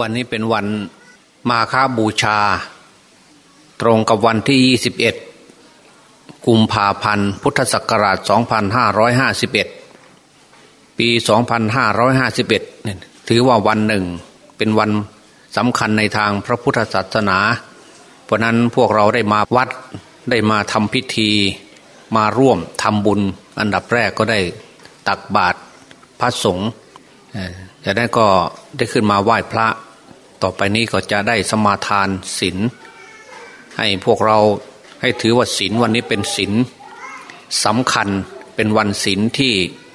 วันนี้เป็นวันมาฆบูชา ตรงกับวันที่ 21 กุมภาพันธ์ พุทธศักราช 2551 ปี 2551 ถือว่าวันหนึ่ง เป็นวันสำคัญในทางพระพุทธศาสนา เพราะนั้นพวกเราได้มาวัดได้มาทำพิธี มาร่วมทำบุญ อันดับแรกก็ได้ตักบาตรพระสงฆ์จากนั้นก็ได้ขึ้นมาไหว้พระ ต่อไปนี้ก็จะได้สมาทานศีลให้พวกเราให้ถือว่าศีลวันนี้เป็นศีลสำคัญเป็นวันศีลที่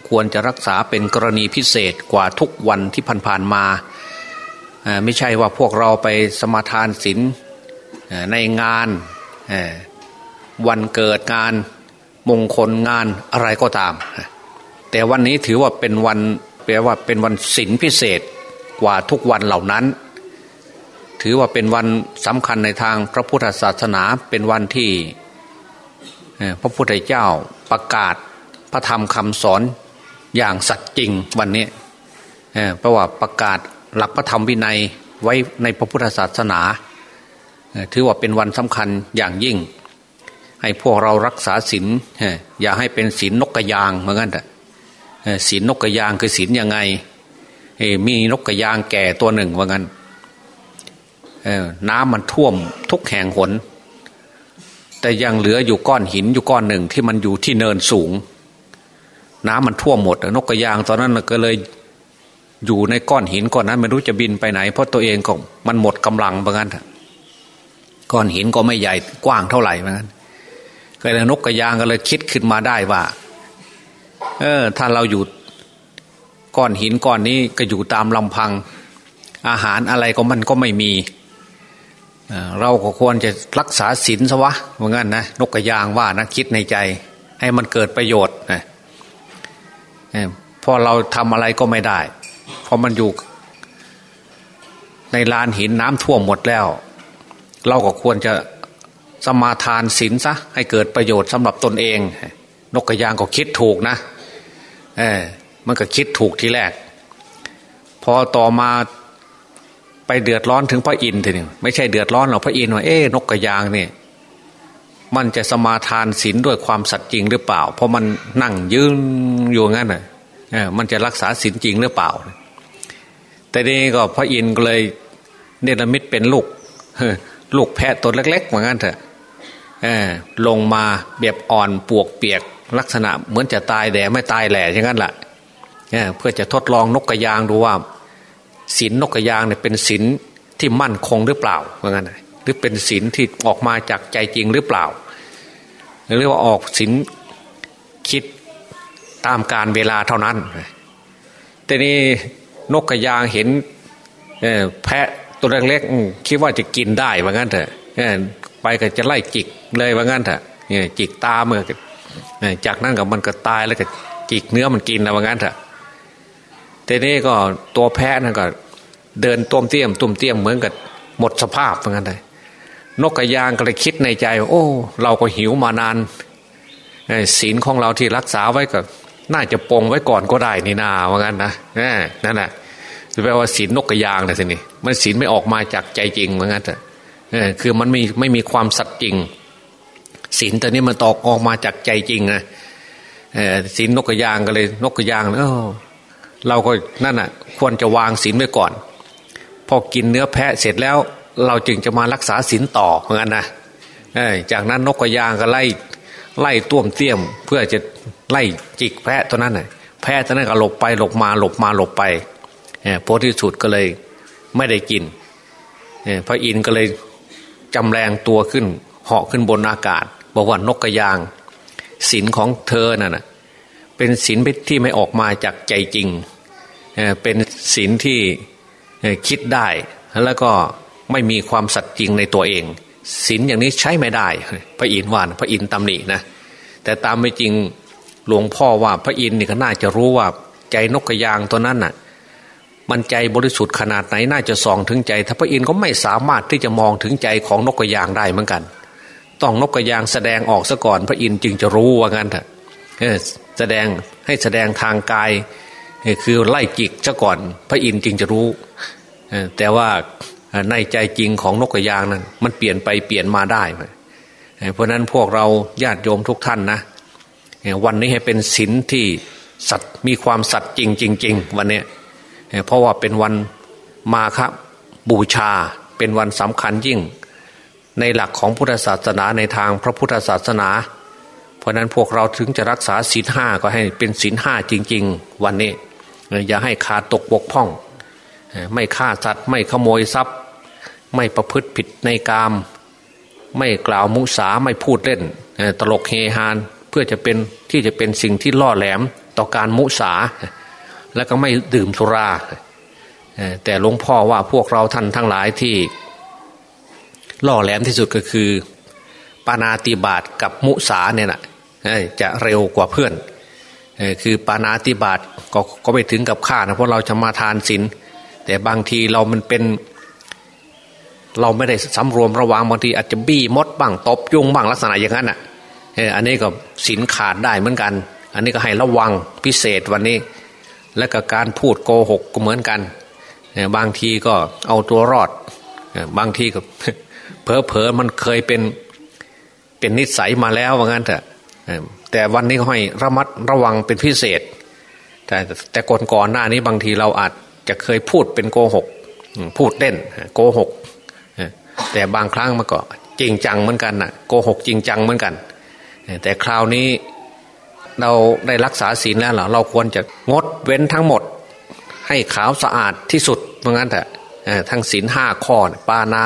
ควรจะรักษาเป็นกรณีพิเศษกว่าทุกวันที่ผ่านๆมาไม่ใช่ว่าพวกเราไปสมาทานศีลในงานวันเกิดงานมงคลงานอะไรก็ตาม แต่วันนี้ถือว่าเป็นวันแปลว่าเป็นวันศีลพิเศษกว่าทุกวันเหล่านั้น ถือว่าเป็นวันสำคัญในทางพระพุทธศาสนาเป็นวันที่พระพุทธเจ้าประกาศพระธรรมคำสอนอย่างสัตย์จริงวันนี้เพราะว่าประกาศหลักพระธรรมวินัยไว้ในพระพุทธศาสนา ถือว่าเป็นวันสำคัญอย่างยิ่ง ให้พวกเรารักษาศีลอย่าให้เป็นศีลนกกระยางเหมือนกันศีลนกกระยางคือศีลยังไงมีนกกระยางแก่ตัวหนึ่งว่างั้นน้ น้ำมันท่วมทุกแห่งหน แต่ยังเหลืออยู่ก้อนหินอยู่ก้อนหนึ่งที่มันอยู่ที่เนินสูง น้ำมันท่วมหมดนกกระยางตอนนั้นก็เลยอยู่ในก้อนหินก้อนนั้นไม่รู้จะบินไปไหน เพราะตัวเองก็มันหมดกำลังเหมือนกันก้อนหินก็ไม่ใหญ่กว้างเท่าไหร่เหมือนกันก็เลยนกกระยางก็เลยคิดขึ้นมาได้ว่า เออ ถ้าเราอยู่ก้อนหินก้อนนี้ก็อยู่ตามลำพัง อาหารอะไรก็มันก็ไม่มี เราก็ควรจะรักษาศีลซะวะเหมือนกันนะนกกระยางว่านะคิดในใจ ให้มันเกิดประโยชน์นะพอเราทำอะไรก็ไม่ได้ เพราะมันอยู่ ในลานหินน้ำท่วมหมดแล้ว เราก็ควรจะสมาทานศีลซะให้เกิดประโยชน์สำหรับตนเอง นกกระยางก็คิดถูกนะเออมันก็คิดถูกทีแรก พอต่อมา ไปเดือดร้อนถึงพระอินทร์ทีนึงไม่ใช่เดือดร้อนหรอกพระอินทร์ว่าเอ๊นกกระยางเนี่ยมันจะสมาทานศีลด้วยความสัตย์จริงหรือเปล่า เพราะมันนั่งยืนอยู่งั้นน่ะมันจะรักษาศีลจริงหรือเปล่า แต่นี้ก็พระอินทร์ก็เลยเนรมิตเป็นลูกลูกแพะตัวเล็กๆเหมือนกันเถอะลงมาเบียบอ่อนปวกเปียกลักษณะเหมือนจะตายแต่ไม่ตายแหล่อย่างนั้นแหละเพื่อจะทดลองนกกระยางดูว่า ศีลนกกระยางเนี่ยเป็นศีลที่มั่นคงหรือเปล่าเหมือนกันหรือเป็นศีลที่ออกมาจากใจจริงหรือเปล่าหรือว่าออกศีลคิดตามการเวลาเท่านั้นแต่นี้นกกระยางเห็นแพะตัวเล็กๆคิดว่าจะกินได้เหมือนกันเถอะไปก็จะไล่จิกเลยว่างั้นเถอะจิกตาเมื่อจากนั้นกับมันก็ตายแล้วก็จิกเนื้อมันกินแล้วว่างั้นเถอะ แต่นี้ก็ตัวแพะนั่นก็ เดินต้มเตี้ยมตุ้มเตี้ยมเหมือนกับหมดสภาพว่างั้นเลยนกกระยางก็เลยคิดในใจ โอ้ เราก็หิวมานานศีลของเราที่รักษาไว้ก็ น่าจะปองไว้ก่อนก็ได้นี่นาว่างั้นนะนั่นแหละแปลว่าศีลนกกระยางเลยสินี่มันศีลไม่ออกมาจากใจจริงว่างั้นเถอคือมันไม่ไม่มีความสัตย์จริงศีลตัวนี้มันตอกออกมาจากใจจริงนะศีลนกกระยางก็เลย นกกระยางเออ เราก็นั่นอะควรจะวางศีลไว้ก่อน พอกินเนื้อแพะเสร็จแล้ว เราจึงจะมารักษาศีลต่อเหมือนกันนะจากนั้นนกกระยางก็ไล่ไล่ต้วมเตี้ยม เพื่อจะไล่จิกแพะตัวนั้นน่ะแพะตัวนั้นก็หลบไปหลบมาหลบมาหลบไปโพธิสุดก็เลยไม่ได้กินพระอินทร์ก็เลยจำแรงตัวขึ้นเหาะขึ้นบนอากาศบอกว่านกกระยางศีลของเธอน่ะเป็นศีลที่ไม่ออกมาจากใจจริง เป็นศีลที่คิดได้ แล้วก็ไม่มีความสัตย์จริงในตัวเองศีลอย่างนี้ใช้ไม่ได้ พระอินทร์ว่านพระอินทร์ตำหนินะแต่ตามไม่จริงหลวงพ่อว่าพระอินทร์นี่ก็น่าจะรู้ว่าใจนกกระยางตัวนั้นน่ะ มันใจบริสุทธิ์ขนาดไหนน่าจะส่องถึงใจ ถ้าพระอินทร์ก็ไม่สามารถที่จะมองถึงใจของนกกระยางได้เหมือนกัน ต้องนกกระยางแสดงออกซะก่อน พระอินทร์จึงจะรู้ว่างั้นเถอะแสดงให้แสดงทางกาย คือไล่จิกซะก่อนพระอินทร์จึงจะรู้ แต่ว่าในใจจริงของนกกระยางนั้นมันเปลี่ยนไปเปลี่ยนมาได้ เพราะนั้นพวกเราญาติโยมทุกท่านนะ วันนี้ให้เป็นศีลที่สัตว์มีความสัตย์จริงจริงๆวันนี้เพราะว่าเป็นวันมาครับบูชาเป็นวันสำคัญยิ่ง ในหลักของพุทธศาสนาในทางพระพุทธศาสนา ราะนั้นพวกเราถึงจะรักษาศีลห้าก็ให้เป็นศีลห้าจริง ๆ วันนี้ อย่าให้ขาดตกบกพร่อง ไม่ฆ่าสัตว์ไม่ขโมยทรัพย์ ไม่ประพฤติผิดในกาม ไม่กล่าวมุสาไม่พูดเล่น ตลกเฮฮานเพื่อจะเป็นที่จะเป็นสิ่งที่ล่อแหลมต่อการมุสา แล้วก็ไม่ดื่มสุรา แต่หลวงพ่อว่าพวกเราท่านทั้งหลายที่ ล่อแหลมที่สุดก็คือ ปานาติบาตกับมุสาเนี่ยนะ จะเร็วกว่าเพื่อน คือปานาติบาตก็ก็ไม่ถึงกับฆ่านะเพราะเราจะมาทานศีลแต่บางทีเรามันเป็น เราไม่ได้สำรวมระวังบางทีอาจจะบี้มดบ้างตบยุงบ้างลักษณะอย่างนั้นอะอันนี้ก็ศีลขาดได้เหมือนกัน อันนี้ก็ให้ระวังพิเศษวันนี้ และก็การพูดโกหกก็เหมือนกันบางทีก็เอาตัวรอด บางทีก็เพอเพอมันเคยเป็นเป็นนิสัยมาแล้วว่างั้นเถอะ แต่วันนี้ให้ระมัดระวังเป็นพิเศษ แต่แต่ก่อนก่อนหน้านี้บางทีเราอาจจะเคยพูดเป็นโกหก พูดเล่นโกหก แต่บางครั้งมันก็จริงจังเหมือนกันนะโกหกจริงจังเหมือนกัน แต่คราวนี้เราได้รักษาศีลแล้วเราเราควรจะงดเว้นทั้งหมด ให้ขาวสะอาดที่สุดเหมือนกันแต่ทั้งศีลห้าข้อปานา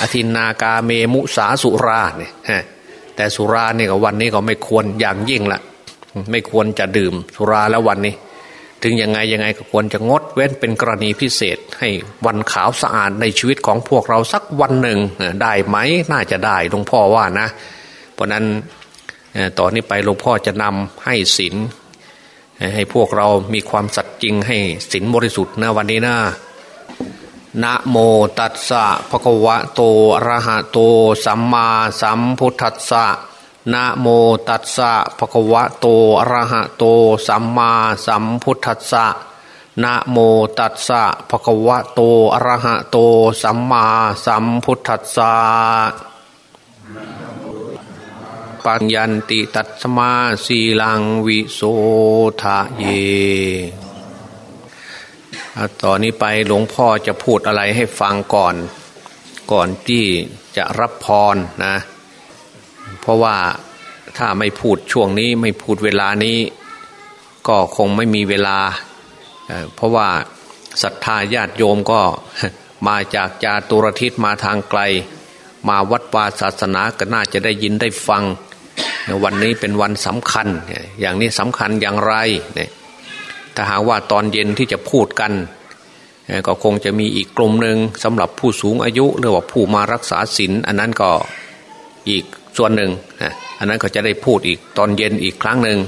อาทินนากาเมมุสาสุราเนี่ย แต่สุราเนี่ยกวันนี้ก็ไม่ควรอย่างยิ่งละไม่ควรจะดื่มสุราแล้ววันนี้ ถึงยังไงยังไงก็ควรจะงดเว้นเป็นกรณีพิเศษ ให้วันขาวสะอาดในชีวิตของพวกเราสักวันหนึ่งได้ไหมน่าจะได้หลวงพ่อว่านะ เพราะนั้นต่อนนี้ไปหลวงพ่อจะนำให้ศีลให้พวกเรามีความสัตย์จริงให้ศีลบริสุทธิ์นะวันนี้นะ นะโมตัสสะภะคะวะโตอะระหะโตสัมมาสัมพุทธัสสะนะโมตัสสะภะคะวะโตอะระหะโตสัมมาสัมพุทธัสสะนะโมตัสสะภะคะวะโตอะระหะโตสัมมาสัมพุทธัสสะปัญญติตัสมาสีลังวิโสทะเย ต่อนนี้ไปหลวงพ่อจะพูดอะไรให้ฟังก่อน ก่อนที่จะรับพรนะ เพราะว่าถ้าไม่พูดช่วงนี้ไม่พูดเวลานี้ ก็คงไม่มีเวลา เพราะว่าศรัทธาญาติโยมก็มาจากจาตุรทิศมาทางไกล มาวัดวาศาสนาก็น่าจะได้ยินได้ฟัง วันนี้เป็นวันสำคัญ อย่างนี้สำคัญอย่างไรเนี่ย ถ้าหากว่าตอนเย็นที่จะพูดกัน ก็คงจะมีอีกกลุ่มหนึ่งสำหรับผู้สูงอายุหรือว่าผู้มารักษาศีลอันนั้นก็อีกส่วนหนึ่งอันนั้นก็จะได้พูดอีกตอนเย็นอีกครั้งหนึ่ง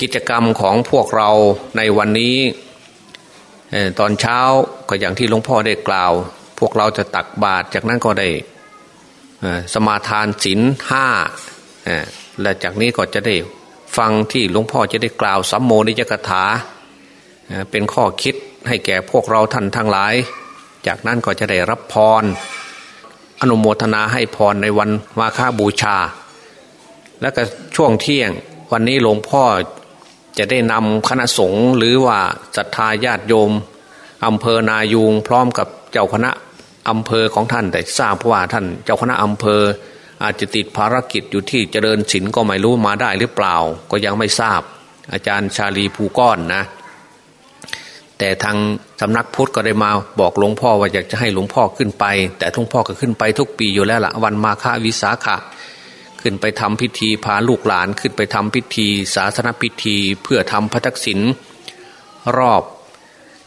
กิจกรรมของพวกเราในวันนี้ตอนเช้าก็อย่างที่หลวงพ่อได้กล่าว พวกเราจะตักบาตรจากนั้นก็ได้สมาทานศีลห้าและจากนี้ก็จะได้ ฟังที่หลวงพ่อจะได้กล่าวสัมโมนิจกถา เป็นข้อคิดให้แก่พวกเราท่านทั้งหลาย จากนั้นก็จะได้รับพร อนุโมทนาให้พรในวันมาฆบูชา และก็ช่วงเที่ยงวันนี้หลวงพ่อจะได้นำคณะสงฆ์หรือว่าศรัทธาญาติโยมอำเภอนายูงพร้อมกับเจ้าคณะอำเภอของท่านแต่ทราบว่าท่านเจ้าคณะอำเภอ อาจจะติดภารกิจอยู่ที่เจริญศิลก็ไม่รู้มาได้หรือเปล่า ก็ยังไม่ทราบ อาจารย์ชาลีภูก้อนนะ แต่ทางสำนักพุทธก็ได้มาบอกหลวงพ่อว่าอยากจะให้หลวงพ่อขึ้นไป แต่ทุงพ่อก็ขึ้นไปทุกปีอยู่แล้วละ่ะวันมาฆวิสาขะขึ้นไปทำพิธีพาลูกหลานขึ้นไปทำพิธี ศาสนพิธี เพื่อทำพระทักษิณรอบ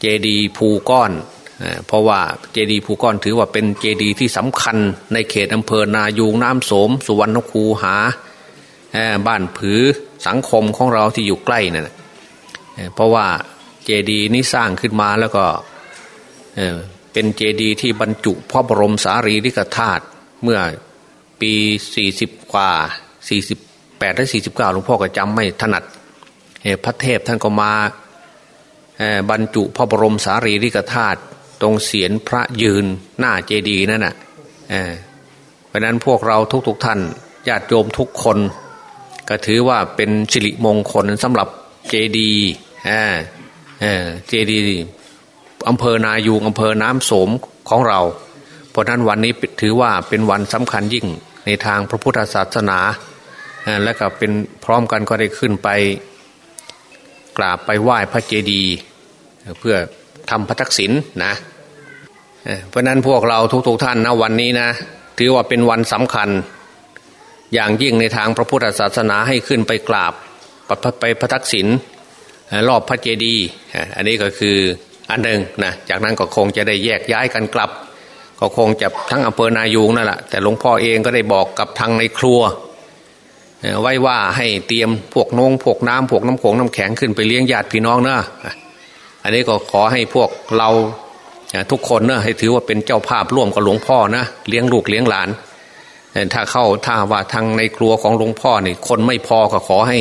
เจดีภูก้อน เพราะว่าเจดีย์ภูก้อนถือว่าเป็นเจดีย์ที่สำคัญในเขตอำเภอนายูงน้ำโสม สุวรรณคูหาบ้านผือสังคมของเราที่อยู่ใกล้นั่นเพราะว่าเจดีย์นี้สร้างขึ้นมาแล้วก็เป็นเจดีย์ที่บรรจุพระบรมสารีริกธาตุเมื่อปีสี่สิบกว่าสี่สิบแปดและสี่สิบเก้าหลวงพ่อก็จำไม่ถนัดพระเทพท่านก็มาบรรจุพระบรมสารีริกธาตุ ตรงเสียนพระยืนหน้าเจดีย์นั่นน่ะเพราะนั้นพวกเราทุกๆทท่านญาติโยมทุกคน ก็ถือว่าเป็นสิริมงคลสำหรับเจดีย์เจดีย์อำเภอนายูงอำเภอน้ำโสมของเรา เพราะนั้นวันนี้ถือว่าเป็นวันสำคัญยิ่งในทางพระพุทธศาสนาและก็เป็นพร้อมกันก็ได้ขึ้นไปกราบไปไหว้พระเจดีย์เพื่อ ทำพระทักษิณนะเพราะนั้นพวกเราทุกๆทท่านนะวันนี้นะ ถือว่าเป็นวันสำคัญ อย่างยิ่งในทางพระพุทธศาสนาให้ขึ้นไปกราบไปพระทักษิณรอบพระเจดีย์อันนี้ก็คืออันหนึ่งนะจากนั้นก็คงจะได้แยกย้ายกันกลับ ก็คงจะทั้งอำเภอนายูงนั่นแหละแต่หลวงพ่อเองก็ได้บอกกับทางในครัว ไว้ว่าให้เตรียมพวกนงพวกน้ำพวกน้ำโขงน้ำแข็งขึ้นไปเลี้ยงญาติพี่น้องเนอะ อันนี้ก็ขอให้พวกเราทุกคนเนะให้ถือว่าเป็นเจ้าภาพร่วมกับหลวงพ่อนะเลี้ยงลูกเลี้ยงหลานถ้าเข้าถ้าว่าทางในครัวของหลวงพ่อนี่คนไม่พอก็ขอให้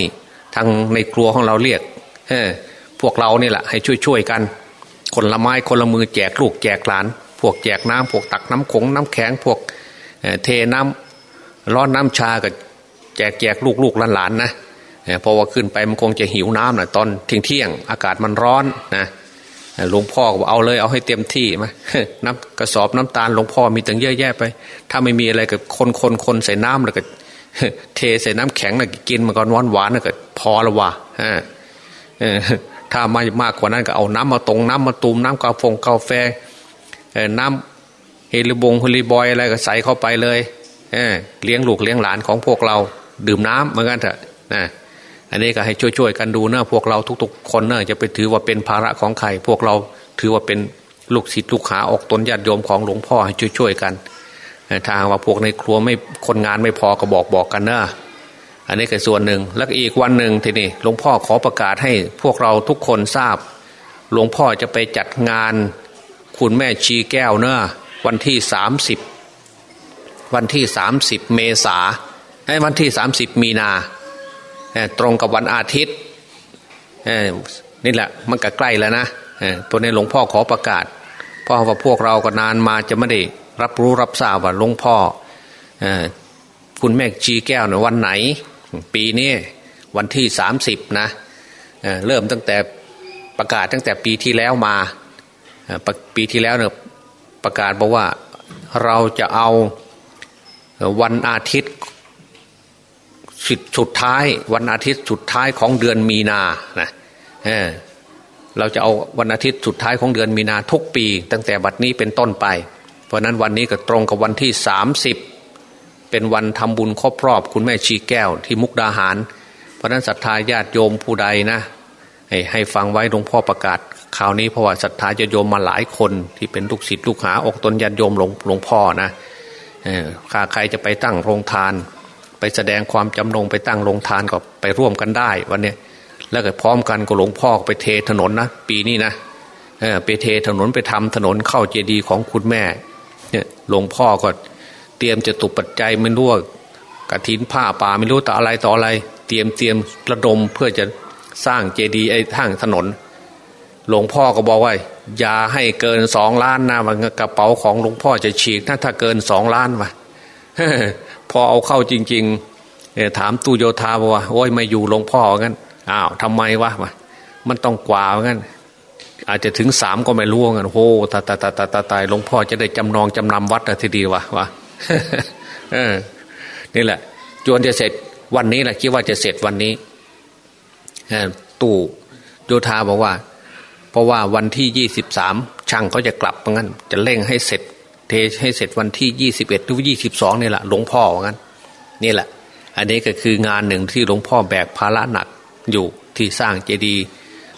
ทางในครัวของเราเรียกพวกเราเนี่แหละให้ช่วยๆกัน คนละไม้คนละมือแจกลูกแจกหลาน พวกแจกน้ำพวกตักน้ำขงน้ำแข็งพวกเทน้ำร้อนน้ำชากับแจกแจกลูกลูกหลานนะ เพราะว่าขึ้นไปมันคงจะหิวน้ำนะตอนเที่ยงเที่ยงอากาศมันร้อนนะหลวงพ่อก็บอกเอาเลยเอาให้เต็มที่ไหมน้ำกระสอบน้ำตาลหลวงพ่อมีตั้งเยอะแยะไป ถ้าไม่มีอะไรก็คนคนคนใส่น้ำแล้วก็เทใส่น้ำแข็งแล้วกินมันก็หวานหวานแล้วก็พอละวะถ้ามามากกว่านั้นก็เอาน้ำมาตรงน้ำมาตูมน้ำกาแฟกาแฟน้ำเฮลิบงเฮลิบอยอะไรก็ใส่เข้าไปเลยเลี้ยงลูกเลี้ยงหลานของพวกเราดื่มน้ำเหมือนกันเถอะนะ อันนี้ก็ให้ช่วยๆกันดูเนะพวกเราทุก ๆ คนเนะจะไปถือว่าเป็นภาระของใคร พวกเราถือว่าเป็นลูกศิษย์ลูกหาออกตนญาติโยมของหลวงพ่อให้ช่วยๆกันถ้าว่าพวกในครัวไม่คนงานไม่พอก็บอกบอกกันเนะอันนี้ก็ส่วนหนึ่งแล้วอีกวันหนึ่งทีนี้หลวงพ่อขอประกาศให้พวกเราทุกคนทราบ หลวงพ่อจะไปจัดงาน คุณแม่ชีแก้วเนะวันที่สามสิบวันที่สามสิบเมษาให้วันที่สามสิบมีนา ตรงกับวันอาทิตย์นี่แหละมันก็ใกล้แล้วนะตัวนี้หลวงพ่อขอประกาศ เพราะว่าพวกเราก็นานมาจะไม่ได้รับรู้รับทราบว่าหลวงพ่อคุณแม่จีแก้วในวันไหน ปีนี้วันที่สามสิบนะเริ่มตั้งแต่ประกาศตั้งแต่ปีที่แล้วมาปีที่แล้วเนี่ยประกาศบอกว่าเราจะเอาวันอาทิตย์ สุดท้ายวันอาทิตย์สุดท้ายของเดือนมีนานะเเราจะเอาวันอาทิตย์สุดท้ายของเดือนมีนาทุกปี ตั้งแต่บัดนี้เป็นต้นไป เพราะนั้นวันนี้ก็ตรงกับวันที่สามสิบเป็นวันทำบุญครอบรอบคุณแม่ชีแก้วที่มุกดาหาร เพราะนั้นศรัทธาญาติโยมผู้ใดนะให้ให้ฟังไว้หลวงพ่อประกาศข่าวนี้เพราะว่าศรัทธาจะโยมมาหลายคนที่เป็นลูกศิษย์ลูกหาอกตนญาติโยมหลวงหลวงพ่อนะข้าใครจะไปตั้งโรงทาน ไปแสดงความจำนงไปตั้งโรงทานก็ไปร่วมกันได้วันนี้แล้วก็พร้อมกันก็หลวงพ่อไปเทถนนนะปีนี้นะไปเทถนนไปทำถนนเข้าเจดีย์ของคุณแม่เนี่ยหลวงพ่อก็เตรียมจะตุปัจจัยไม่รู้กระถินผ้าป่าไม่รู้ต่ออะไรต่ออะไร เตรียมเตรียมระดมเพื่อจะสร้างเจดีย์ไอ้ทางถนน หลวงพ่อก็บอกว่า อย่าให้เกินสองล้านนะมันกระเป๋าของหลวงพ่อจะฉีกถ้าถ้าเกินสองล้านวะ พอเอาเข้าจริงๆถามตู้โยธาบอกว่าโอ้ยไม่อยู่หลวงพ่องั้นอ้าวทำไมวะมันต้องกว่างั้น อาจจะถึงสามก็ไม่รู้งั้นโอ้ตาตาตาตาตาตายหลวงพ่อจะได้จำนองจำนำวัดทีดีวะวะนี่แหละ จวนจะเสร็จวันนี้แหละคิดว่าจะเสร็จวันนี้ตู้โยธาบอกว่า เพราะว่าวันที่ยี่สิบสามช่างเขาจะกลับเพราะงั้น จะเร่งให้เสร็จ เทให้เสร็จวันที่ยี่สิบเอ็ดหรือยี่สิบสองนี่แหละหลวงพ่อว่างั้น นี่แหละ อันนี้ก็คืองานหนึ่งที่หลวงพ่อแบกภาระหนักอยู่ที่สร้างเจดีย์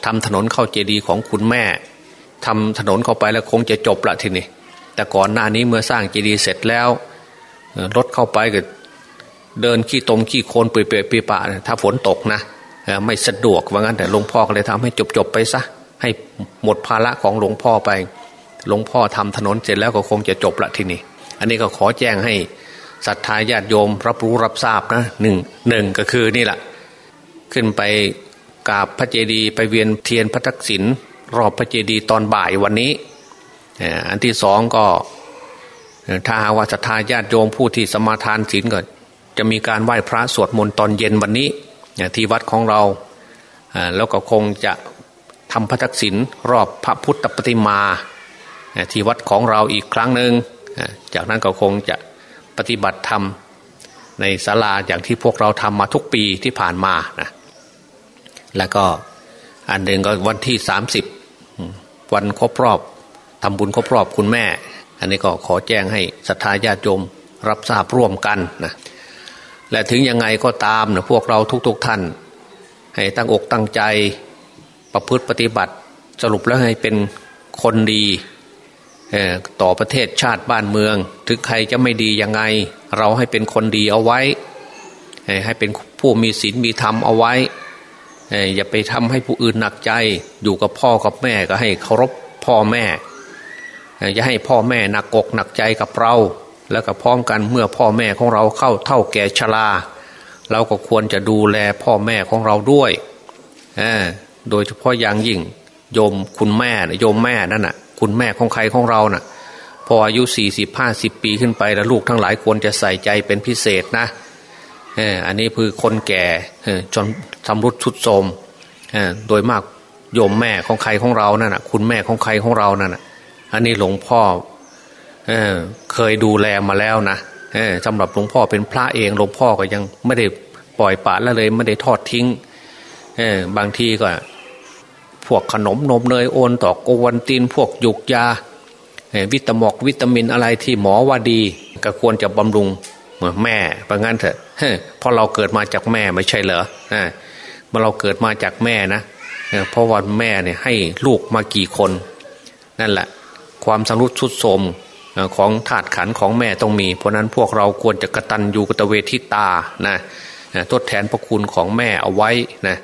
ทำถนนเข้าเจดีย์ของคุณแม่ทำถนนเข้าไปแล้วคงจะจบละทีนี้แต่ก่อนหน้านี้เมื่อสร้างเจดีย์เสร็จแล้วรถเข้าไปก็เดินขี้ตมขี้โคลนเปื่อยๆปีปะถ้าฝนตกนะไม่สะดวกว่างั้นแต่หลวงพ่อก็เลยทำให้จบๆไปซะให้หมดภาระของหลวงพ่อไป หลวงพ่อทำถนนเสร็จแล้วก็คงจะจบละทีนี้ อันนี้ก็ขอแจ้งให้ศรัทธาญาติโยมรับรู้รับทราบนะหนึ่งหนึ่งก็คือนี่แหละขึ้นไปกราบพระเจดีย์ไปเวียนเทียนพระทักษิณรอบพระเจดีย์ตอนบ่ายวันนี้ อันที่สองก็ถ้าหาว่าศรัทธาญาติโยมผู้ที่สมาทานศีลก็จะมีการไหว้พระสวดมนต์ตอนเย็นวันนี้ที่วัดของเราแล้วก็คงจะทำพระทักษิณรอบพระพุทธปฏิมา ที่วัดของเราอีกครั้งหนึ่งจากนั้นก็คงจะปฏิบัติธรรมในศาลาอย่างที่พวกเราทำมาทุกปีที่ผ่านมานะแล้วก็อันหนึ่งก็วันที่สามสิบวันครบรอบทำบุญครบรอบคุณแม่ อันนี้ก็ขอแจ้งให้ศรัทธาญาติโยมรับทราบร่วมกันนะและถึงยังไงก็ตามนะพวกเราทุกๆทท่าน ให้ตั้งอกตั้งใจประพฤติปฏิบัติสรุปแล้วให้เป็นคนดี ต่อประเทศชาติบ้านเมือง ถึงใครจะไม่ดียังไง เราให้เป็นคนดีเอาไว้ ให้เป็นผู้มีศีลมีธรรมเอาไว้ อย่าไปทำให้ผู้อื่นหนักใจ อยู่กับพ่อกับแม่ก็ให้เคารพพ่อแม่ อย่าให้พ่อแม่หนักอกหนักใจกับเรา แล้วก็พร้อมกันเมื่อพ่อแม่ของเราเข้าเท่าแก่ชราเราก็ควรจะดูแลพ่อแม่ของเราด้วย โดยเฉพาะอย่างยิ่งโยมคุณแม่โยมแม่นั่นน่ะ คุณแม่ของใครของเรานะ่ะ พออายุสี่สิบห้าสิบปีขึ้นไปแล้วลูกทั้งหลายควรจะใส่ใจเป็นพิเศษนะอันนี้คือคนแก่จนสำรุดชุดโทมโดยมากโยมแม่ของใครของเรานั่นนะคุณแม่ของใครของเรานั่นนะอันนี้หลวงพ่อเอเคยดูแลมาแล้วนะสำหรับหลวงพ่อเป็นพระเองหลวงพ่อก็ยังไม่ได้ปล่อยปละละเลยไม่ได้ทอดทิ้งบางทีก็ วกขนมนมเนยโอนต่อโกวันตินพวกยุกยาวิตามอกวิตามินอะไรที่หมอว่าดีก็ควรจะบำรุงแม่ประงั้นเถอะเพราะเราเกิดมาจากแม่ไม่ใช่เหรอเมื่อเราเกิดมาจากแม่นะเพราะว่าแม่เนี่ยให้ลูกมากี่คน นั่นแหละ ความสรุดสุดโสมของถาดขันของแม่ต้องมี เพราะนั้นพวกเราควรจะกระตันอยู่กตเวทิตานะทดแทนพระคุณของแม่เอาไว้นะ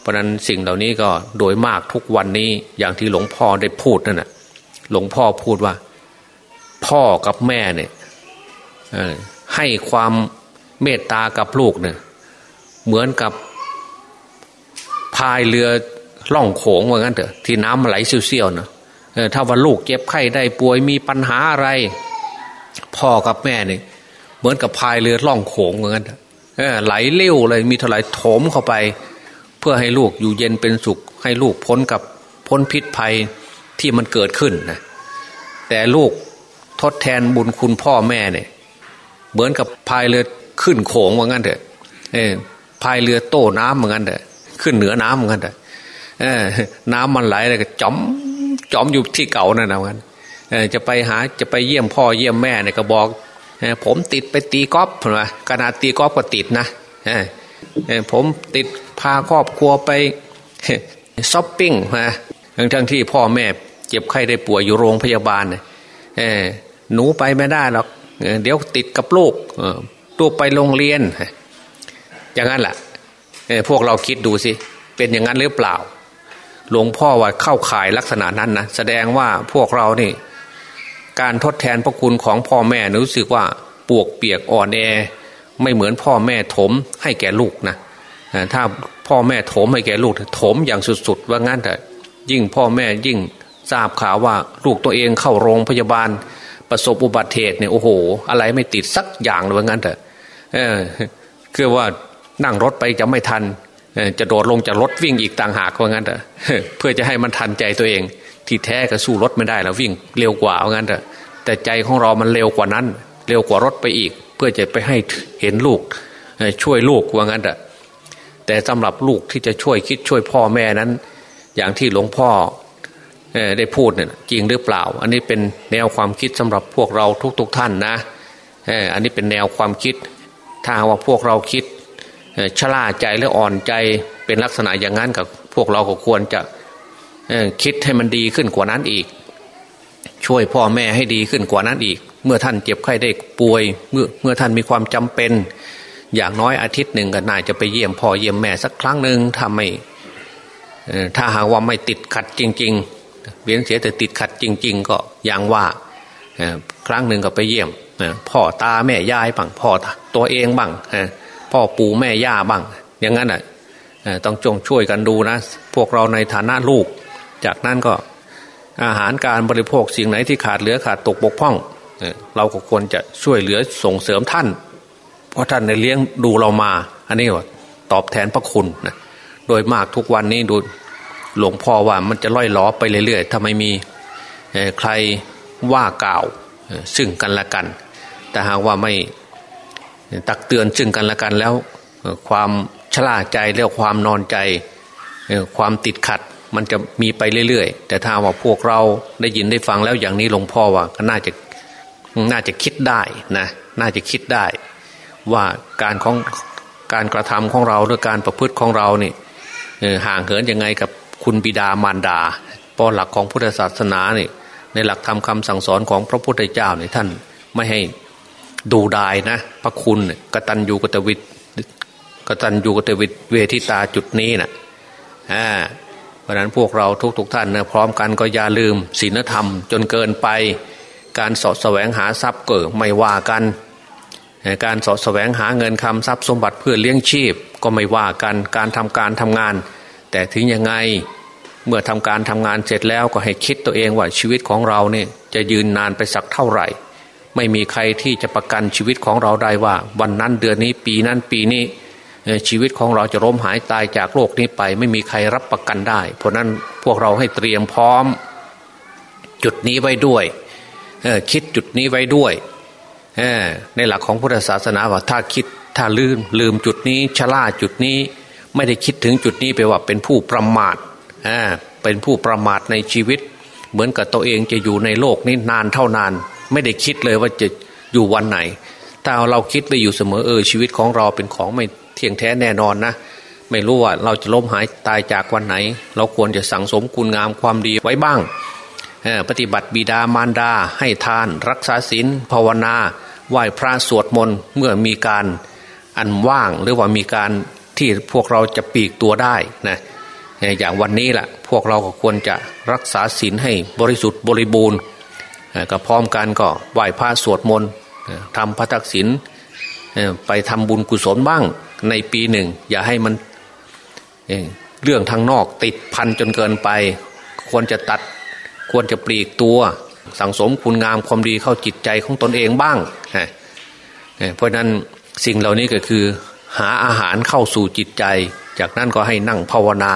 เพราะนั้นสิ่งเหล่านี้ก็โดยมากทุกวันนี้อย่างที่หลวงพ่อได้พูดนั่นแหะหลวงพ่อพูดว่า พ่อกับแม่เนี่ยให้ความเมตตากับลูกเนี่ยเหมือนกับพายเรือล่องโขงว่างั้นเถอะที่น้ำไหลเซี่ยวๆนะถ้าว่าลูกเจ็บไข้ได้ป่วยมีปัญหาอะไร พ่อกับแม่เนี่ยเหมือนกับพายเรือล่องโขงว่างั้นเถอะไหลเลี้ยวเลยมีเท่าไหร่โถมเข้าไป เพื่อให้ลูกอยู่เย็นเป็นสุข ให้ลูกพ้นกับพ้นพิษภัยที่มันเกิดขึ้นนะแต่ลูกทดแทนบุญคุณพ่อแม่เนี่ย เหมือนกับพายเรือขึ้นโขงว่างั้นเถอะเออพายเรือโต้น้ำเหมือนกันเถอะขึ้นเหนือน้ำเหมือนกันเถอะเออ น้ำมันไหลเลยก็จอมจอมอยู่ที่เก่านั่นนะกันเออจะไปหาจะไปเยี่ยมพ่อเยี่ยมแม่เนี่ยก็บอกผมติดไปตีกอล์ฟนะขนาดตีกอล์ฟก็ติดนะผมติด พาครอบครัวไปช้อปปิ้งมาทั้งทั้งที่พ่อแม่เจ็บไข้ได้ป่วยอยู่โรงพยาบาลเนี่ยหนูไปไม่ได้หรอกเดี๋ยวติดกับลูกลูกไปโรงเรียน อย่างนั้นแหละพวกเราคิดดูสิ เป็นอย่างนั้นหรือเปล่า หลวงพ่อว่าเข้าข่ายลักษณะนั้นนะแสดงว่าพวกเรานี่ การทดแทนพระคุณของพ่อแม่รู้สึกว่าปวกเปียกอ่อนแอ ไม่เหมือนพ่อแม่ถมให้แก่ลูกนะ ถ้าพ่อแม่โถมให้แก่ลูกโถมอย่างสุดๆ ว่างั้นแต่ยิ่งพ่อแม่ยิ่งทราบข่าวว่าลูกตัวเองเข้าโรงพยาบาล ประสบอุบัติเหตุเนี่ยโอ้โห อะไรไม่ติดสักอย่างเลยว่างั้นแต่เออคือว่านั่งรถไปจะไม่ทันจะโดดลงจากรถวิ่งอีกต่างหากว่างั้นแต่เพื่อจะให้มันทันใจตัวเอง ที่แท้ก็สู้รถไม่ได้แล้ววิ่งเร็วกว่าว่างั้นแต่แต่ใจของเรามันเร็วกว่านั้น เร็วกว่ารถไปอีก เพื่อจะไปให้เห็นลูกช่วยลูกว่างั้นแต่ แต่สำหรับลูกที่จะช่วยคิดช่วยพ่อแม่นั้น อย่างที่หลวงพ่อได้พูดเนี่ยจริงหรือเปล่า อันนี้เป็นแนวความคิดสำหรับพวกเราทุกๆทท่านนะอันนี้เป็นแนวความคิด ถ้าว่าพวกเราคิดชราใจหรืออ่อนใจเป็นลักษณะอย่างนั้นกับพวกเราก็ควรจะคิดให้มันดีขึ้นกว่านั้นอีก ช่วยพ่อแม่ให้ดีขึ้นกว่านั้นอีก เมื่อท่านเจ็บไข้ได้ป่วย เมื่อเมื่อท่านมีความจำเป็น อย่างน้อยอาทิตย์หนึ่งก็น่าจะไปเยี่ยมพ่อเยี่ยมแม่สักครั้งหนึ่งถ้าไม่ถ้าหากว่าไม่ติดขัดจริง ๆเวียนเสียแต่ติดขัดจริง ๆ ก็อย่างว่าครั้งหนึ่งก็ไปเยี่ยมพ่อตาแม่ยายบ้างพ่อตัวเองบ้างพ่อปู่แม่ย่าบ้าง อย่างนั้นอะต้องจงช่วยกันดูนะ พวกเราในฐานะลูก จากนั้นก็อาหารการบริโภคสิ่งไหนที่ขาดเหลือขาดตกบกพร่อง เราก็ควรจะช่วยเหลือส่งเสริมท่าน เพราะท่านในเลี้ยงดูเรามา อันนี้ว่าตอบแทนพระคุณนะโดยมากทุกวันนี้ดูหลวงพ่อว่ามันจะล่อยล้อไปเรื่อยๆถ้าไม่มีใครว่ากล่าวซึ่งกันและกัน แต่หากว่าไม่ตักเตือนซึ่งกันและกันแล้ว ความชราใจเรียกความนอนใจ ความติดขัดมันจะมีไปเรื่อยๆ แต่ถ้าว่าพวกเราได้ยินได้ฟังแล้วอย่างนี้หลวงพ่อว่าก็น่าจะน่าจะคิดได้นะน่าจะคิดได้ ว่าการของการกระทำของเราหรือการประพฤติของเราเนี่ยห่างเหินยังไงกับคุณบิดามารดาเพราะหลักของพุทธศาสนาเนี่ยในหลักธรรมคาสั่งสอนของพระพุทธเจ้าเนี่ยท่านไม่ให้ดูดายนะ พระคุณกตัญญูกตวิทกตัญญูกตวิทเวทิตาจุดนี้นะอ่าเพราะนั้นพวกเราทุกๆทท่านนะพร้อมกันก็อย่าลืมศีลธรรมจนเกินไป การสอดแสวงหาทรัพย์เกิดไม่ว่ากัน การสอดแสวงหาเงินคำทรัพย์สมบัติเพื่อเลี้ยงชีพ ก็ไม่ว่ากันการทำการทำงาน แต่ถึงยังไงเมื่อทำการทำงานเสร็จแล้วก็ให้คิดตัวเองว่าชีวิตของเราเนี่ยจะยืนนานไปสักเท่าไหร่ ไม่มีใครที่จะประกันชีวิตของเราได้ว่า วันนั้นเดือนนี้ปีนั้นปีนี้ชีวิตของเราจะล้มหายตายจากโลกนี้ไป ไม่มีใครรับประกันได้ เพราะนั้นพวกเราให้เตรียมพร้อม จุดนี้ไว้ด้วยคิดจุดนี้ไว้ด้วย ในหลักของพุทธศาสนาว่าถ้าคิดถ้าลืมลืมจุดนี้ชะล่าจุดนี้ ไม่ได้คิดถึงจุดนี้ไปว่าเป็นผู้ประมาทเป็นผู้ประมาทในชีวิต เหมือนกับตัวเองจะอยู่ในโลกนี้นานเท่านาน ไม่ได้คิดเลยว่าจะอยู่วันไหนถ้าเราคิดไปอยู่เสมอเออชีวิตของเราเป็นของไม่เที่ยงแท้แน่นอนนะไม่รู้ว่าเราจะล้มหายตายจากวันไหน เราควรจะสั่งสมคุณงามความดีไว้บ้าง ปฏิบัติบิดามารดา ให้ทาน รักษาศีลภาวนา ไหว้พระสวดมนต์เมื่อมีการอันว่างหรือว่ามีการที่พวกเราจะปีกตัวได้นะอย่างวันนี้แหละพวกเราก็ควรจะรักษาศีลให้บริสุทธิ์บริบูรณ์ก็พร้อมกันก็ไหว้พระสวดมนต์ทำพระทักษิณไปทำบุญกุศลบ้างในปีหนึ่ง อย่าให้มันเรื่องทางนอกติดพันจนเกินไป ควรจะตัด ควรจะปลีกตัว สังสมคุณงามความดีเข้าจิตใจของตนเองบ้างเพราะนั้นสิ่งเหล่านี้ก็คือหาอาหารเข้าสู่จิตใจ จากนั้นก็ให้นั่งภาวนา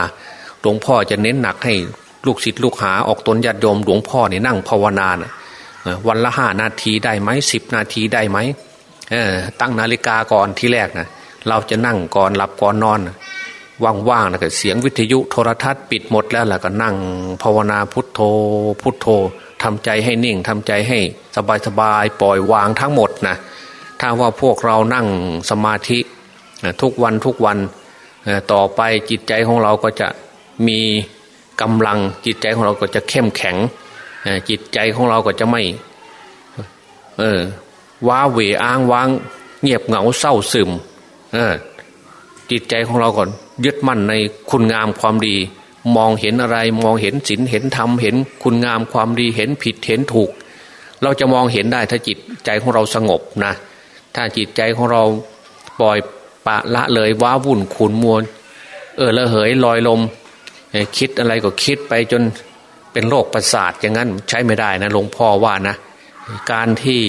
หลวงพ่อจะเน้นหนักให้ลูกศิษย์ลูกหาออกตนญาติโยมหลวงพ่อเนี่ยนั่งภาวนานะวันละห้านาทีได้ไหมสิบนาทีได้ไหมตั้งนาฬิกาก่อนที่แรกนะเราจะนั่งก่อนหลับก่อนนอน ว่างๆนะก็เสียงวิทยุโทรทัศน์ปิดหมดแล้วล่ะก็นั่ง ภาวนาพุทโธ พุทโธทำใจให้นิ่งทำใจให้สบายๆปล่อยวางทั้งหมดนะถ้าว่าพวกเรานั่งสมาธิทุกวันทุกวันต่อไปจิตใจของเราก็จะมีกำลังจิตใจของเราก็จะเข้มแข็งจิตใจของเราก็จะไม่เออว้าเหวอ้างว้าง เงียบเหงาเศร้าซึมเออจิตใจของเราก่อน ยึดมั่นในคุณงามความดี มองเห็นอะไรมองเห็นศีลเห็นธรรมเห็นคุณงามความดีเห็นผิดเห็นถูก เราจะมองเห็นได้ถ้าจิตใจของเราสงบนะถ้าจิตใจของเราปล่อยปะละเลยว้าวุ่นขุนมัวเออละเหยลอยลม คิดอะไรก็คิดไปจนเป็นโรคประสาทอย่างนั้นใช้ไม่ได้นะหลวงพ่อว่านะ การที่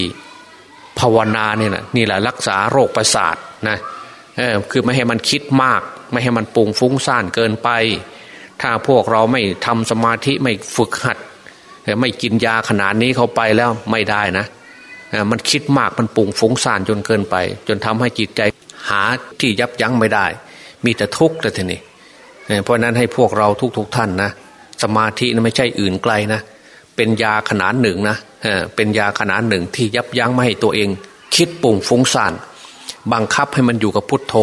ภาวนาเนี่ยนะนี่แหละรักษาโรคประสาทนะเออคือไม่ให้มันคิดมาก ไม่ให้มันปุ่งฟุ้งซ่านเกินไป ถ้าพวกเราไม่ทำสมาธิไม่ฝึกหัดไม่กินยาขนาดนี้เข้าไปแล้วไม่ได้นะมันคิดมากมันปุ่งฟุ้งซ่านจนเกินไป จนทำให้จิตใจหาที่ยับยั้งไม่ได้ มีแต่ทุกข์แต่ทีนี้เพราะนั้นให้พวกเราทุกๆทท่านนะสมาธินะไม่ใช่อื่นไกลนะเป็นยาขนาดหนึ่งนะเป็นยาขนาดหนึ่งที่ยับยั้งไม่ให้ตัวเอง คิดปุ่งฟุ้งซ่าน บังคับให้มันอยู่กับพุทโธ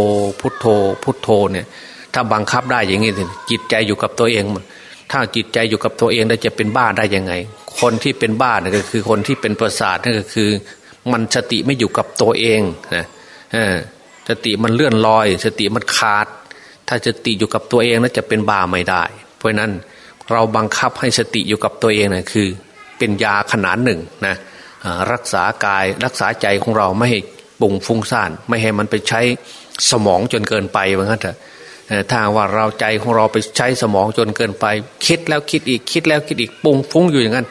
พุทโธ พุทโธเนี่ย ถ้าบังคับได้อย่างนี้จิตใจอยู่กับตัวเอง ถ้าจิตใจอยู่กับตัวเองได้จะเป็นบ้าได้ยังไง คนที่เป็นบ้าเนี่ยก็คือคนที่เป็นประสาทนั่นก็คือ มันสติไม่อยู่กับตัวเองนะสติมันเลื่อนลอย สติมันขาด ถ้าสติอยู่กับตัวเองน่าจะเป็นบ้าไม่ได้ เพราะนั้นเราบังคับให้สติอยู่กับตัวเองนะคือ เป็นยาขนาดหนึ่งนะรักษากายรักษาใจของเราไม่ให้ ปุ่งฟุ้งซ่าน ไม่ให้มันไปใช้สมองจนเกินไปว่างั้นเถอะถ้าว่าเราใจของเราไปใช้สมองจนเกินไป คิดแล้วคิดอีกคิดแล้วคิดอีกปุงฟุ้งอยู่อย่างนั้น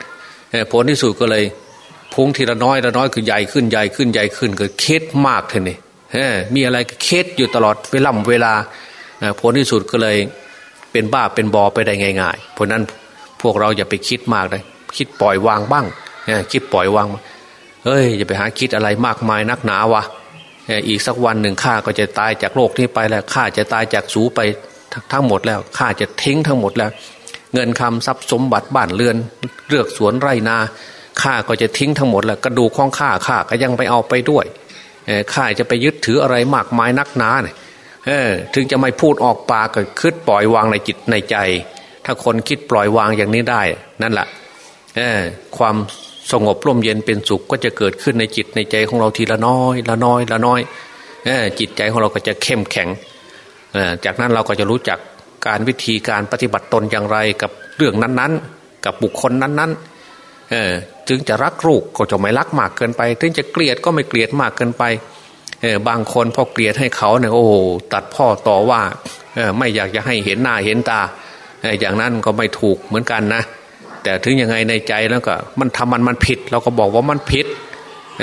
ผลที่สุดก็เลยพุ่งทีละน้อยละน้อยคือใหญ่ขึ้นใหญ่ขึ้นใหญ่ขึ้นก็คิดมากทีนี้มีอะไรก็คิดอยู่ตลอดเวลาเวลาผลที่สุดก็เลยเป็นบ้าเป็นบอไปได้ง่ายๆเพราะนั้นพวกเราอย่าไปคิดมากเลยคิดปล่อยวางบ้างคิดปล่อยวาง เฮ้ยอย่าไปหาคิดอะไรมากมายนักหนาวะอีกสักวันหนึ่งข้าก็จะตายจากโลกนี้ไปแล้วข้าจะตายจากสูไปทั้งหมดแล้วข้าจะทิ้งทั้งหมดแล้ว เงินคำทรัพย์สมบัติบ้านเรือนเลือกสวนไร่นาข้าก็จะทิ้งทั้งหมดแล้วกระดูกของข้าข้าก็ยังไปเอาไปด้วยข้าจะไปยึดถืออะไรมากมายนักหนาเนี่ยถึงจะไม่พูดออกปากก็คิดปล่อยวางในจิตในใจ ถ้าคนคิดปล่อยวางอย่างนี้ได้ นั่นแหละความ สงบร่มเย็นเป็นสุขก็จะเกิดขึ้นในจิตในใจของเราทีละน้อย ละน้อย ละน้อยจิตใจของเราก็จะเข้มแข็งจากนั้นเราก็จะรู้จักการวิธีการปฏิบัติตนอย่างไรกับเรื่องนั้นๆ กับบุคคลนั้นๆถึงจะรักลูกก็จะไม่รักมากเกินไป ถึงจะเกลียดก็ไม่เกลียดมากเกินไปบางคนพอเกลียดให้เขาเนี่ยโอ้ตัดพ่อต่อว่าไม่อยากจะให้เห็นหน้าเห็นตา อย่างนั้นก็ไม่ถูกเหมือนกันนะ แต่ถึงยังไงในใจแล้วก็ มันทำมันมันผิด เราก็บอกว่ามันผิดเ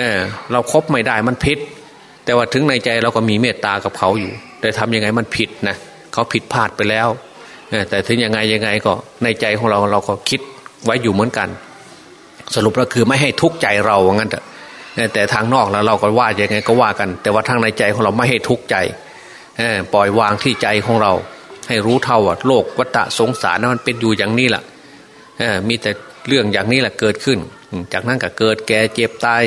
เราครบไม่ได้มันผิด แต่ว่าถึงในใจเราก็มีเมตตากับเขาอยู่ แต่ทำยังไงมันผิดนะเขาผิดพลาดไปแล้วแต่ถึงยังไงยังไงก็ในใจของเราเราก็คิดไว้อยู่เหมือนกัน สรุปก็คือไม่ให้ทุกข์ใจเราว่างั้นแต่แต่ทางนอกแล้วเราก็ว่ายังไงก็ว่ากัน แต่ว่าทางในใจของเราไม่ให้ทุกข์ใจปล่อยวางที่ใจของเรา ให้รู้เท่าว่าโลกวัฏสงสารนั้นมันเป็นอยู่อย่างนี้แหละ มีแต่เรื่องอย่างนี้แหละเกิดขึ้น จากนั้นก็เกิดแก่เจ็บตาย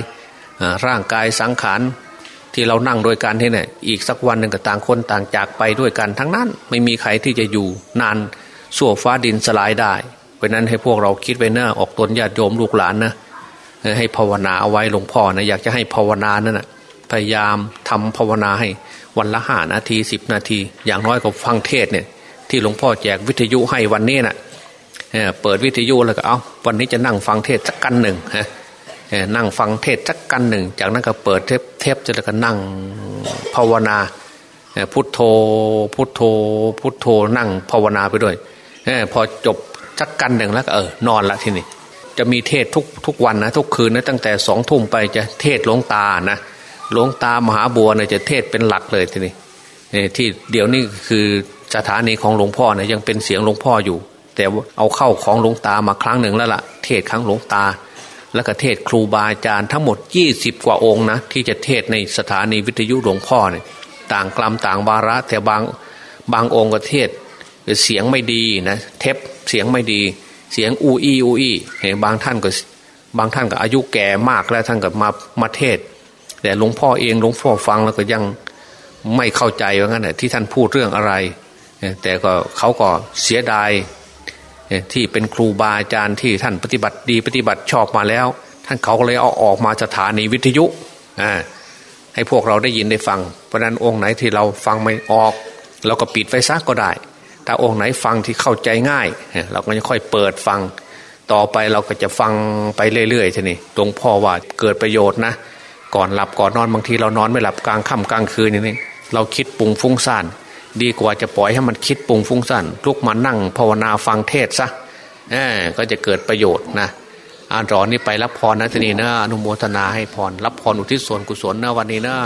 ร่างกายสังขารที่เรานั่งโดยการที่เนี่ยอีกสักวันหนึ่งก็ต่างคนต่างจากไปด้วยกันทั้งนั้น ไม่มีใครที่จะอยู่นานสั่วฟ้าดินสลายได้ เพราะนั้นให้พวกเราคิดไว้เนะออกตนญาติโยมลูกหลานนะให้ภาวนาเอาไว้หลวงพ่อนะอยากจะให้ภาวนานั่นนะพยายามทำภาวนาให้วันละห้านาทีสิบนาที อย่างน้อยก็ฟังเทศเนี่ยที่หลวงพ่อแจกวิทยุให้วันนี้นะ่ะ เปิดวิทยุแล้วก็เอาวันนี้จะนั่งฟังเทศสักกันหนึ่งฮะนั่งฟังเทศสักกันหนึ่ง จากนั้นก็เปิดเทปเทปจะแล้วก็นั่งภาวนาพุทโธพุทโธ พุทโธนั่งภาวนาไปด้วยพอจบสักกันหนึ่งแล้วก็เออนอนละทีนี้จะมีเทศทุกทุกวันนะทุกคืนนะตั้งแต่สองทุ่มไปจะเทศหลวงตานะหลวงตามหาบัวเนี่ยจะเทศเป็นหลักเลยทีนี้ที่เดี๋ยวนี้คือสถานีของหลวงพ่อเนี่ยยังเป็นเสียงหลวงพ่ออยู่ แต่เอาเข้าของหลวงตามาครั้งหนึ่งแล้วละ่ะ เทศครั้งหลวงตา แล้วก็เทศครูบาอาจารย์ทั้งหมดยี่สิบกว่าองค์นะที่จะเทศในสถานีวิทยุหลวงพ่อเนี่ยต่างกลัมต่างวาระ แต่บางบางองค์ก็เทศเสียงไม่ดีนะเทปเสียงไม่ดี เสียงอูอีอูอีเห็นบางท่านก็บางท่านก็อายุแก่มากแล้วท่านก็มามาเทศ แต่หลวงพ่อเองหลวงพ่อฟังแล้วก็ยังไม่เข้าใจว่างั้นที่ท่านพูดเรื่องอะไร แต่ก็เขาก็เสียดาย ที่เป็นครูบาอาจารย์ที่ท่านปฏิบัติดีปฏิบัติชอบมาแล้ว ท่านเขาก็เลยเอาออกมาสถานีวิทยุให้พวกเราได้ยินได้ฟัง เพราะนั้นองค์ไหนที่เราฟังไม่ออกเราก็ปิดไฟซักก็ได้ ถ้าองค์ไหนฟังที่เข้าใจง่าย เราก็จะค่อยเปิดฟัง ต่อไปเราก็จะฟังไปเรื่อยๆทีนี้ตรงพ่อว่าเกิดประโยชน์นะก่อนหลับก่อนนอนบางทีเรานอนไม่หลับกลางค่ำกลางคืนนี่เราคิดปุงฟุ้งซ่าน ดีกว่าจะปล่อยให้มันคิดปรุงฟุ้งซ่านลุกมานั่งภาวนาฟังเทศซะก็จะเกิดประโยชน์นะอ่านรอนี่ไปรับพรนะทีนี้นะอนุโมทนาให้พรรับพรอุทิศส่วนกุศลนะวันนี้นะ